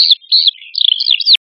よし。